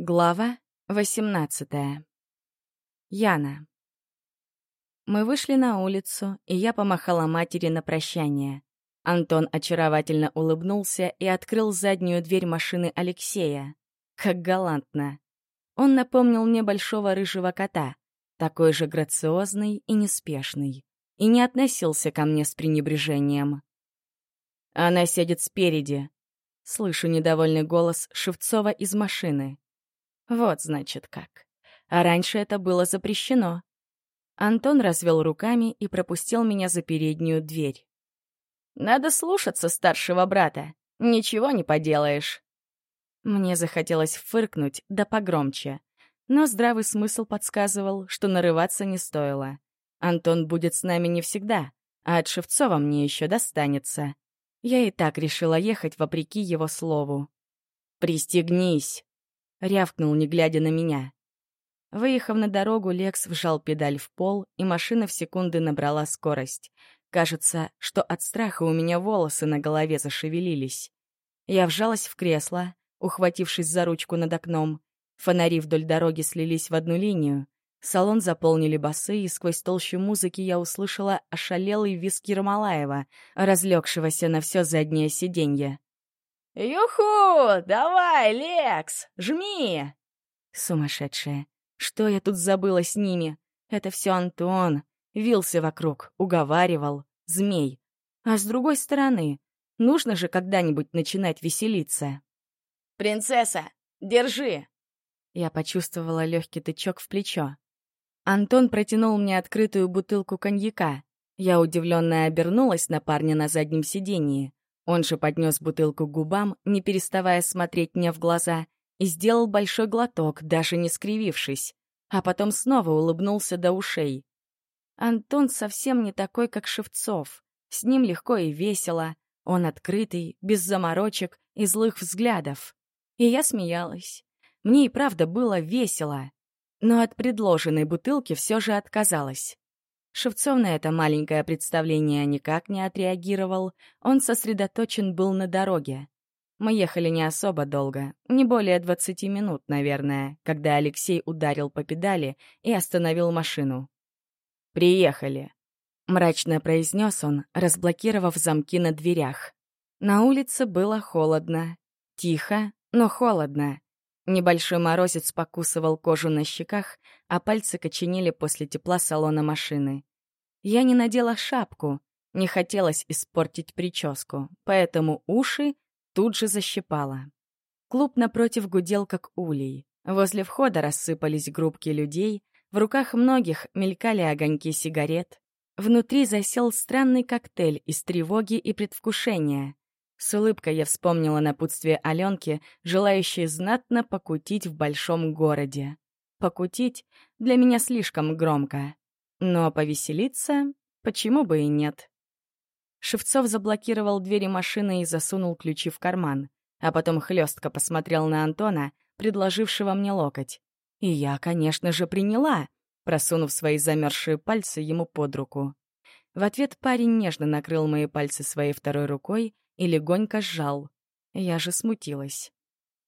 Глава 18 Яна. Мы вышли на улицу, и я помахала матери на прощание. Антон очаровательно улыбнулся и открыл заднюю дверь машины Алексея. Как галантно. Он напомнил мне большого рыжего кота, такой же грациозный и неспешный, и не относился ко мне с пренебрежением. «Она сидит спереди», — слышу недовольный голос Шевцова из машины. Вот, значит, как. А раньше это было запрещено. Антон развел руками и пропустил меня за переднюю дверь. «Надо слушаться старшего брата. Ничего не поделаешь». Мне захотелось фыркнуть, да погромче. Но здравый смысл подсказывал, что нарываться не стоило. Антон будет с нами не всегда, а от Шевцова мне еще достанется. Я и так решила ехать вопреки его слову. «Пристегнись!» — рявкнул, не глядя на меня. Выехав на дорогу, Лекс вжал педаль в пол, и машина в секунды набрала скорость. Кажется, что от страха у меня волосы на голове зашевелились. Я вжалась в кресло, ухватившись за ручку над окном. Фонари вдоль дороги слились в одну линию. Салон заполнили басы, и сквозь толщу музыки я услышала ошалелый виски Ермолаева, разлегшегося на все заднее сиденье. «Юху! Давай, Лекс! Жми!» Сумасшедшая. Что я тут забыла с ними? Это все Антон. Вился вокруг, уговаривал. Змей. А с другой стороны, нужно же когда-нибудь начинать веселиться. «Принцесса, держи!» Я почувствовала легкий тычок в плечо. Антон протянул мне открытую бутылку коньяка. Я удивленно обернулась на парня на заднем сидении. Он же поднес бутылку к губам, не переставая смотреть мне в глаза, и сделал большой глоток, даже не скривившись, а потом снова улыбнулся до ушей. Антон совсем не такой, как Шевцов. С ним легко и весело, он открытый, без заморочек и злых взглядов. И я смеялась. Мне и правда было весело. Но от предложенной бутылки все же отказалась. Шевцов на это маленькое представление никак не отреагировал, он сосредоточен был на дороге. Мы ехали не особо долго, не более 20 минут, наверное, когда Алексей ударил по педали и остановил машину. «Приехали», — мрачно произнес он, разблокировав замки на дверях. На улице было холодно. Тихо, но холодно. Небольшой морозец покусывал кожу на щеках, а пальцы коченели после тепла салона машины. Я не надела шапку, не хотелось испортить прическу, поэтому уши тут же защипала. Клуб напротив гудел, как улей. Возле входа рассыпались группки людей, в руках многих мелькали огоньки сигарет. Внутри засел странный коктейль из тревоги и предвкушения. С улыбкой я вспомнила напутствие Аленки, желающей знатно покутить в большом городе. Покутить для меня слишком громко. Но повеселиться почему бы и нет? Шевцов заблокировал двери машины и засунул ключи в карман, а потом хлестко посмотрел на Антона, предложившего мне локоть. И я, конечно же, приняла, просунув свои замерзшие пальцы ему под руку. В ответ парень нежно накрыл мои пальцы своей второй рукой и легонько сжал. Я же смутилась.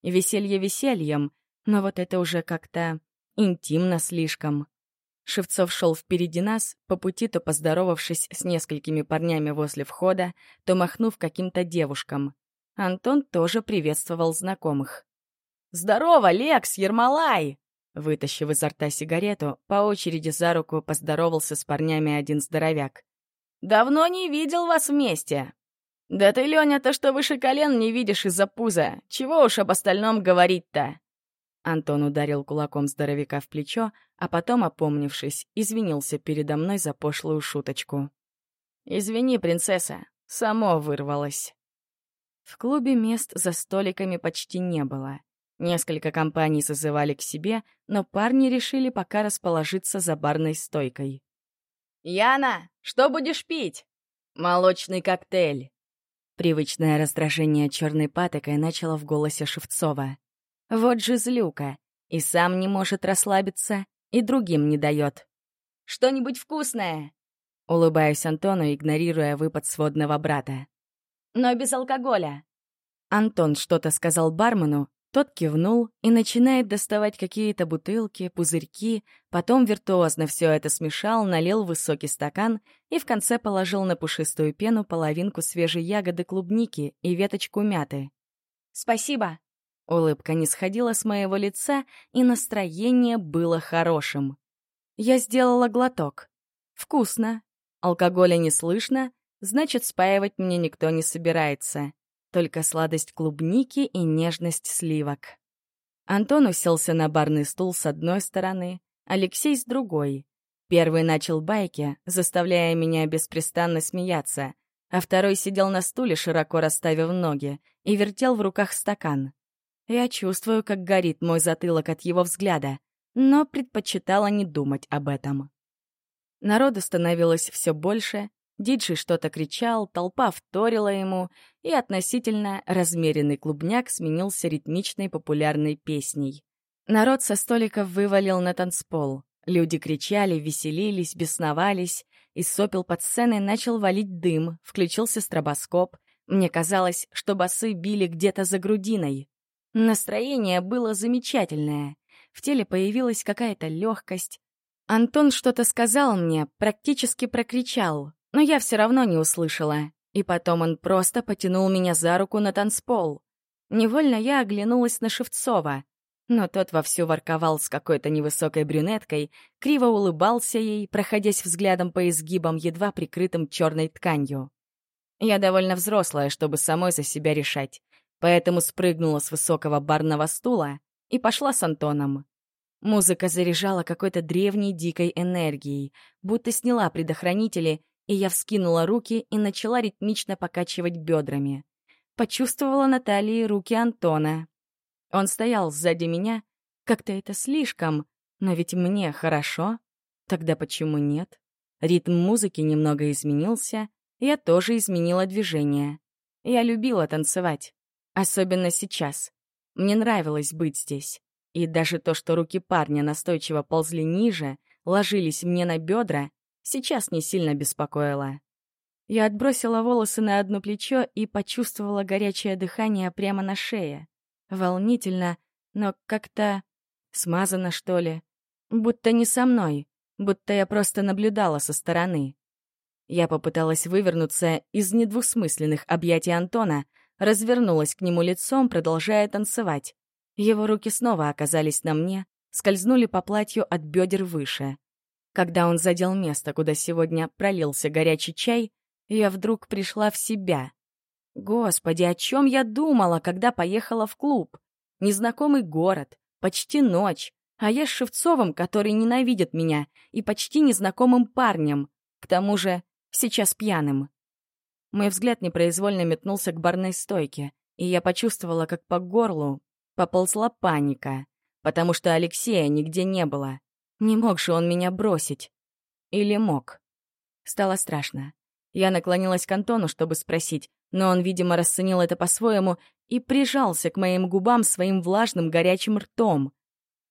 Веселье весельем, но вот это уже как-то интимно слишком. Шевцов шел впереди нас, по пути то поздоровавшись с несколькими парнями возле входа, то махнув каким-то девушкам. Антон тоже приветствовал знакомых. «Здорово, Лекс, Ермолай!» Вытащив изо рта сигарету, по очереди за руку поздоровался с парнями один здоровяк. «Давно не видел вас вместе!» «Да ты, Лёня-то, что выше колен не видишь из-за пуза. Чего уж об остальном говорить-то?» Антон ударил кулаком здоровяка в плечо, а потом, опомнившись, извинился передо мной за пошлую шуточку. «Извини, принцесса, само вырвалось». В клубе мест за столиками почти не было. Несколько компаний созывали к себе, но парни решили пока расположиться за барной стойкой. «Яна, что будешь пить?» «Молочный коктейль», Привычное раздражение черной патокой начало в голосе Шевцова. Вот же злюка. И сам не может расслабиться, и другим не дает. «Что-нибудь вкусное!» Улыбаюсь Антону, игнорируя выпад сводного брата. «Но без алкоголя». Антон что-то сказал бармену, Тот кивнул и начинает доставать какие-то бутылки, пузырьки, потом виртуозно все это смешал, налил высокий стакан и в конце положил на пушистую пену половинку свежей ягоды клубники и веточку мяты. «Спасибо!» Улыбка не сходила с моего лица, и настроение было хорошим. Я сделала глоток. Вкусно. Алкоголя не слышно, значит, спаивать мне никто не собирается. Только сладость клубники и нежность сливок. Антон уселся на барный стул с одной стороны, Алексей с другой. Первый начал байки, заставляя меня беспрестанно смеяться, а второй сидел на стуле, широко расставив ноги, и вертел в руках стакан. Я чувствую, как горит мой затылок от его взгляда, но предпочитала не думать об этом. Народу становилось все больше, диджей что-то кричал, толпа вторила ему, и относительно размеренный клубняк сменился ритмичной популярной песней. Народ со столиков вывалил на танцпол. Люди кричали, веселились, бесновались. Из сопел под сценой начал валить дым, включился стробоскоп. Мне казалось, что басы били где-то за грудиной. Настроение было замечательное. В теле появилась какая-то легкость. Антон что-то сказал мне, практически прокричал, но я все равно не услышала. И потом он просто потянул меня за руку на танцпол. Невольно я оглянулась на Шевцова, но тот вовсю ворковал с какой-то невысокой брюнеткой, криво улыбался ей, проходясь взглядом по изгибам, едва прикрытым черной тканью. Я довольно взрослая, чтобы самой за себя решать поэтому спрыгнула с высокого барного стула и пошла с Антоном. Музыка заряжала какой-то древней дикой энергией, будто сняла предохранители, и я вскинула руки и начала ритмично покачивать бедрами. Почувствовала на талии руки Антона. Он стоял сзади меня. Как-то это слишком, но ведь мне хорошо. Тогда почему нет? Ритм музыки немного изменился, я тоже изменила движение. Я любила танцевать. Особенно сейчас. Мне нравилось быть здесь. И даже то, что руки парня настойчиво ползли ниже, ложились мне на бедра, сейчас не сильно беспокоило. Я отбросила волосы на одно плечо и почувствовала горячее дыхание прямо на шее. Волнительно, но как-то смазано, что ли. Будто не со мной, будто я просто наблюдала со стороны. Я попыталась вывернуться из недвусмысленных объятий Антона, развернулась к нему лицом, продолжая танцевать. Его руки снова оказались на мне, скользнули по платью от бедер выше. Когда он задел место, куда сегодня пролился горячий чай, я вдруг пришла в себя. Господи, о чем я думала, когда поехала в клуб? Незнакомый город, почти ночь, а я с Шевцовым, который ненавидит меня, и почти незнакомым парнем, к тому же сейчас пьяным. Мой взгляд непроизвольно метнулся к барной стойке, и я почувствовала, как по горлу поползла паника, потому что Алексея нигде не было. Не мог же он меня бросить. Или мог? Стало страшно. Я наклонилась к Антону, чтобы спросить, но он, видимо, расценил это по-своему и прижался к моим губам своим влажным горячим ртом.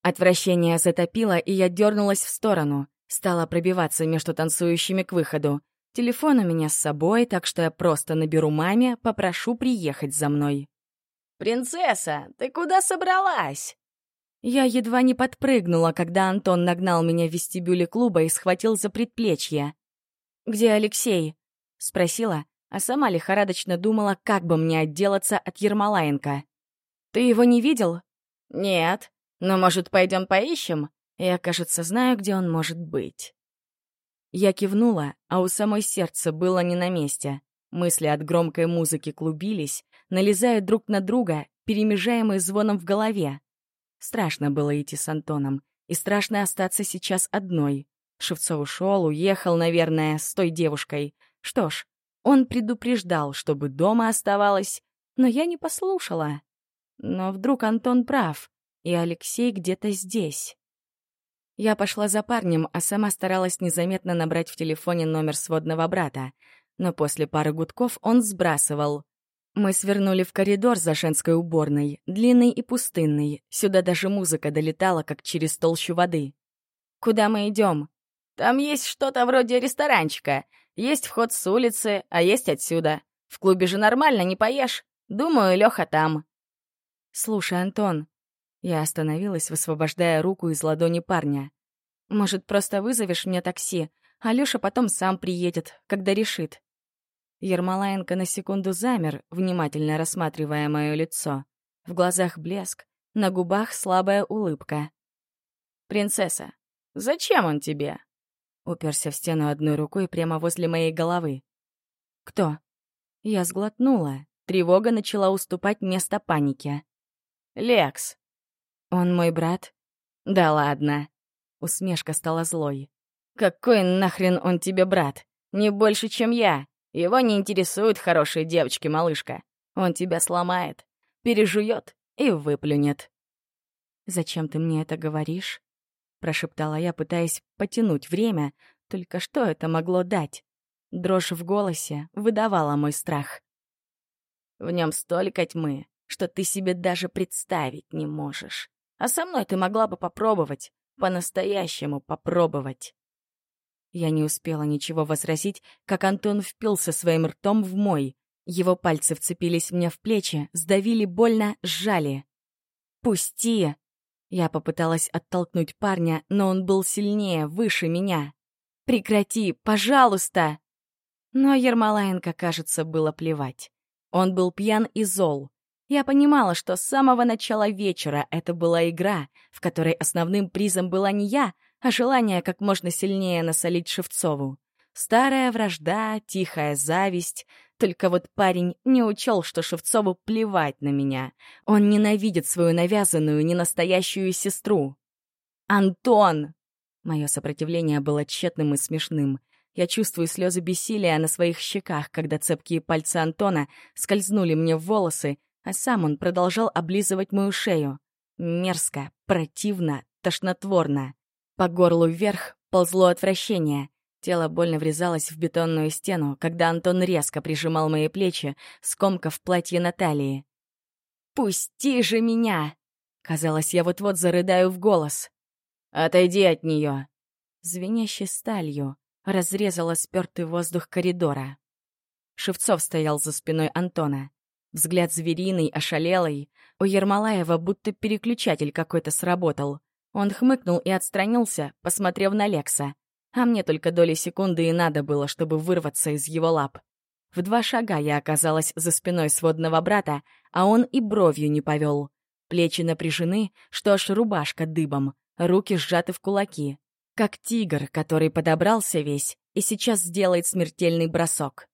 Отвращение затопило, и я дернулась в сторону, стала пробиваться между танцующими к выходу. Телефон у меня с собой, так что я просто наберу маме, попрошу приехать за мной. «Принцесса, ты куда собралась?» Я едва не подпрыгнула, когда Антон нагнал меня в вестибюле клуба и схватил за предплечье. «Где Алексей?» — спросила, а сама лихорадочно думала, как бы мне отделаться от Ермолаенко. «Ты его не видел?» «Нет. Но, может, пойдем поищем? Я, кажется, знаю, где он может быть». Я кивнула, а у самой сердца было не на месте. Мысли от громкой музыки клубились, налезая друг на друга, перемежаемые звоном в голове. Страшно было идти с Антоном, и страшно остаться сейчас одной. Шевцов ушел, уехал, наверное, с той девушкой. Что ж, он предупреждал, чтобы дома оставалась, но я не послушала. Но вдруг Антон прав, и Алексей где-то здесь. Я пошла за парнем, а сама старалась незаметно набрать в телефоне номер сводного брата. Но после пары гудков он сбрасывал. Мы свернули в коридор за женской уборной, длинный и пустынный. Сюда даже музыка долетала, как через толщу воды. «Куда мы идем? «Там есть что-то вроде ресторанчика. Есть вход с улицы, а есть отсюда. В клубе же нормально не поешь. Думаю, Лёха там». «Слушай, Антон». Я остановилась, высвобождая руку из ладони парня. «Может, просто вызовешь мне такси? Алёша потом сам приедет, когда решит». Ермолаенко на секунду замер, внимательно рассматривая мое лицо. В глазах блеск, на губах слабая улыбка. «Принцесса, зачем он тебе?» Уперся в стену одной рукой прямо возле моей головы. «Кто?» Я сглотнула. Тревога начала уступать место панике. «Лекс». «Он мой брат?» «Да ладно». Усмешка стала злой. «Какой нахрен он тебе брат? Не больше, чем я. Его не интересуют хорошие девочки, малышка. Он тебя сломает, пережует и выплюнет». «Зачем ты мне это говоришь?» — прошептала я, пытаясь потянуть время. Только что это могло дать? Дрожь в голосе выдавала мой страх. «В нем столько тьмы, что ты себе даже представить не можешь. А со мной ты могла бы попробовать, по-настоящему попробовать». Я не успела ничего возразить, как Антон впился своим ртом в мой. Его пальцы вцепились мне в плечи, сдавили больно, сжали. «Пусти!» Я попыталась оттолкнуть парня, но он был сильнее, выше меня. «Прекрати, пожалуйста!» Но Ермолаенко, кажется, было плевать. Он был пьян и зол. Я понимала, что с самого начала вечера это была игра, в которой основным призом была не я, а желание как можно сильнее насолить Шевцову. Старая вражда, тихая зависть, только вот парень не учел, что Шевцову плевать на меня. Он ненавидит свою навязанную, ненастоящую сестру. «Антон!» Мое сопротивление было тщетным и смешным. Я чувствую слезы бессилия на своих щеках, когда цепкие пальцы Антона скользнули мне в волосы, а сам он продолжал облизывать мою шею. Мерзко, противно, тошнотворно. По горлу вверх ползло отвращение. Тело больно врезалось в бетонную стену, когда Антон резко прижимал мои плечи, скомкав платье Натальи. «Пусти же меня!» Казалось, я вот-вот зарыдаю в голос. «Отойди от нее!» Звенящей сталью разрезала спёртый воздух коридора. Шевцов стоял за спиной Антона. Взгляд звериный, ошалелый. У Ермолаева будто переключатель какой-то сработал. Он хмыкнул и отстранился, посмотрев на Лекса а мне только доли секунды и надо было, чтобы вырваться из его лап. В два шага я оказалась за спиной сводного брата, а он и бровью не повел. Плечи напряжены, что аж рубашка дыбом, руки сжаты в кулаки. Как тигр, который подобрался весь и сейчас сделает смертельный бросок.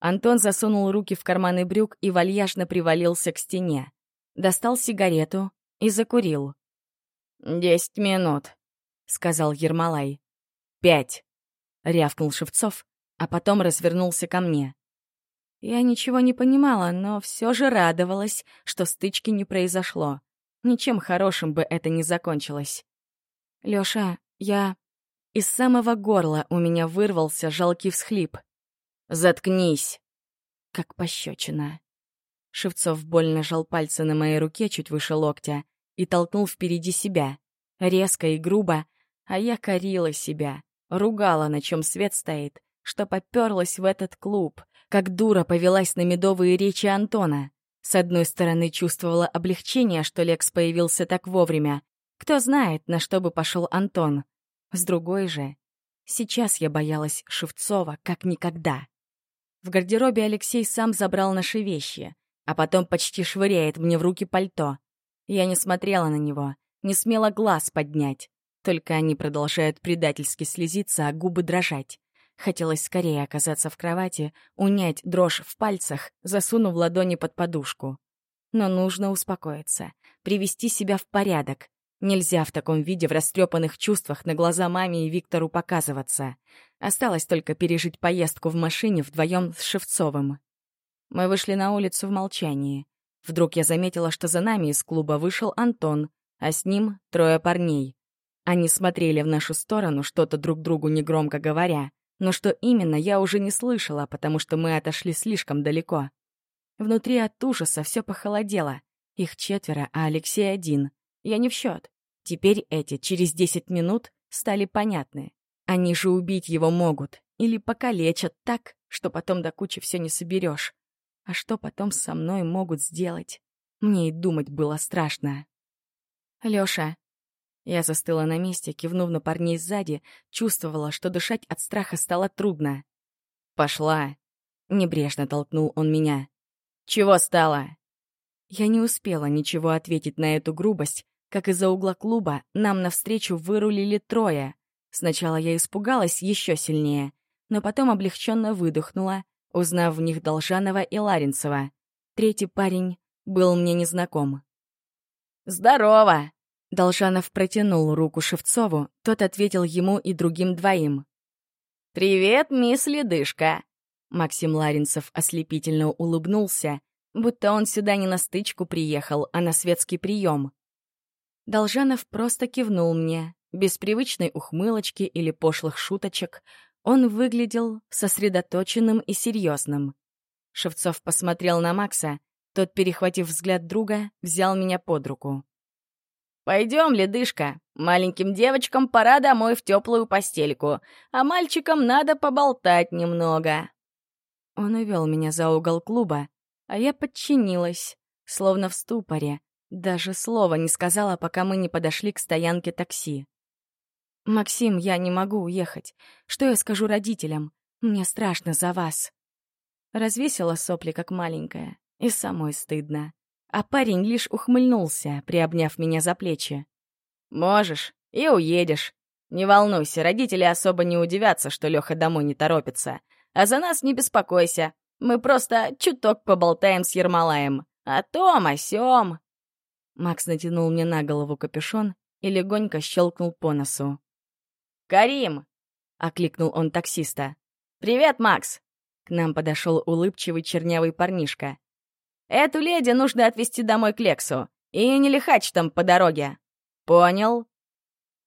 Антон засунул руки в карманы брюк и вальяжно привалился к стене. Достал сигарету и закурил. «Десять минут», — сказал Ермолай. «Пять!» — рявкнул Шевцов, а потом развернулся ко мне. Я ничего не понимала, но все же радовалась, что стычки не произошло. Ничем хорошим бы это не закончилось. «Лёша, я...» Из самого горла у меня вырвался жалкий всхлип. «Заткнись!» Как пощечина. Шевцов больно жал пальцы на моей руке чуть выше локтя и толкнул впереди себя. Резко и грубо, а я корила себя. Ругала, на чем свет стоит, что поперлась в этот клуб, как дура повелась на медовые речи Антона. С одной стороны, чувствовала облегчение, что Лекс появился так вовремя. Кто знает, на что бы пошел Антон. С другой же, сейчас я боялась Шевцова как никогда. В гардеробе Алексей сам забрал наши вещи, а потом почти швыряет мне в руки пальто. Я не смотрела на него, не смела глаз поднять. Только они продолжают предательски слезиться, а губы дрожать. Хотелось скорее оказаться в кровати, унять дрожь в пальцах, засунув ладони под подушку. Но нужно успокоиться, привести себя в порядок. Нельзя в таком виде в растрепанных чувствах на глаза маме и Виктору показываться. Осталось только пережить поездку в машине вдвоем с Шевцовым. Мы вышли на улицу в молчании. Вдруг я заметила, что за нами из клуба вышел Антон, а с ним трое парней. Они смотрели в нашу сторону, что-то друг другу негромко говоря, но что именно, я уже не слышала, потому что мы отошли слишком далеко. Внутри от ужаса все похолодело. Их четверо, а Алексей один. Я не в счет. Теперь эти, через десять минут, стали понятны. Они же убить его могут. Или покалечат так, что потом до кучи все не соберешь. А что потом со мной могут сделать? Мне и думать было страшно. «Лёша». Я застыла на месте, кивнув на парней сзади, чувствовала, что дышать от страха стало трудно. «Пошла!» — небрежно толкнул он меня. «Чего стало?» Я не успела ничего ответить на эту грубость, как из-за угла клуба нам навстречу вырулили трое. Сначала я испугалась еще сильнее, но потом облегченно выдохнула, узнав в них Должанова и Ларинцева. Третий парень был мне незнаком. «Здорово!» Должанов протянул руку Шевцову, тот ответил ему и другим двоим. «Привет, мисс Ледышка!» Максим Ларинцев ослепительно улыбнулся, будто он сюда не на стычку приехал, а на светский прием. Должанов просто кивнул мне, без привычной ухмылочки или пошлых шуточек. Он выглядел сосредоточенным и серьезным. Шевцов посмотрел на Макса, тот, перехватив взгляд друга, взял меня под руку. «Пойдем, ледышка. Маленьким девочкам пора домой в теплую постельку, а мальчикам надо поболтать немного». Он увел меня за угол клуба, а я подчинилась, словно в ступоре, даже слова не сказала, пока мы не подошли к стоянке такси. «Максим, я не могу уехать. Что я скажу родителям? Мне страшно за вас». Развесила сопли, как маленькая, и самой стыдно. А парень лишь ухмыльнулся, приобняв меня за плечи. «Можешь и уедешь. Не волнуйся, родители особо не удивятся, что Лёха домой не торопится. А за нас не беспокойся. Мы просто чуток поболтаем с Ермолаем. О том, о сём». Макс натянул мне на голову капюшон и легонько щелкнул по носу. «Карим!» — окликнул он таксиста. «Привет, Макс!» К нам подошел улыбчивый чернявый парнишка. «Эту леди нужно отвезти домой к Лексу. И не лихач там по дороге. Понял?»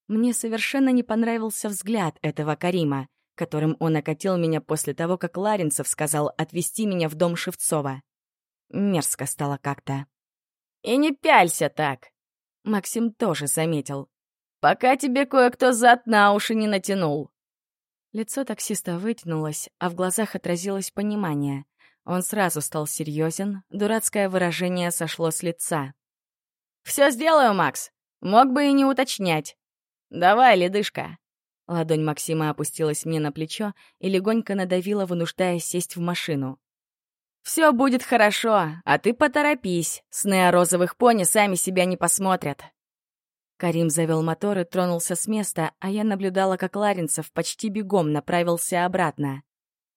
Мне совершенно не понравился взгляд этого Карима, которым он окатил меня после того, как Ларинцев сказал отвезти меня в дом Шевцова. Мерзко стало как-то. И не пялься так. Максим тоже заметил. Пока тебе кое-кто зад на уши не натянул. Лицо таксиста вытянулось, а в глазах отразилось понимание. Он сразу стал серьезен, дурацкое выражение сошло с лица. «Все сделаю, Макс. Мог бы и не уточнять. Давай, ледышка». Ладонь Максима опустилась мне на плечо и легонько надавила, вынуждая сесть в машину. Все будет хорошо, а ты поторопись. Сны о розовых пони сами себя не посмотрят. Карим завел мотор и тронулся с места, а я наблюдала, как Ларинцев почти бегом направился обратно.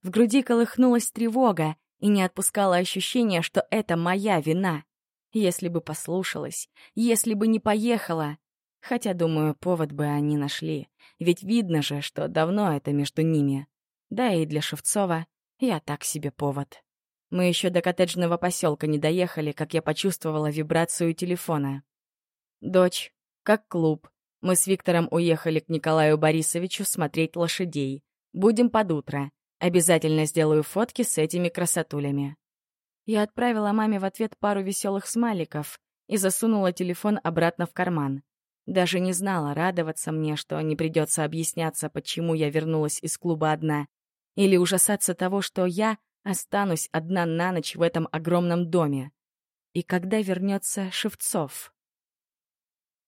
В груди колыхнулась тревога и не отпускала ощущение, что это моя вина. Если бы послушалась, если бы не поехала. Хотя, думаю, повод бы они нашли. Ведь видно же, что давно это между ними. Да и для Шевцова я так себе повод. Мы еще до коттеджного поселка не доехали, как я почувствовала вибрацию телефона. «Дочь, как клуб. Мы с Виктором уехали к Николаю Борисовичу смотреть лошадей. Будем под утро. Обязательно сделаю фотки с этими красотулями». Я отправила маме в ответ пару веселых смайликов и засунула телефон обратно в карман. Даже не знала, радоваться мне, что не придется объясняться, почему я вернулась из клуба одна, или ужасаться того, что я Останусь одна на ночь в этом огромном доме. И когда вернется Шевцов?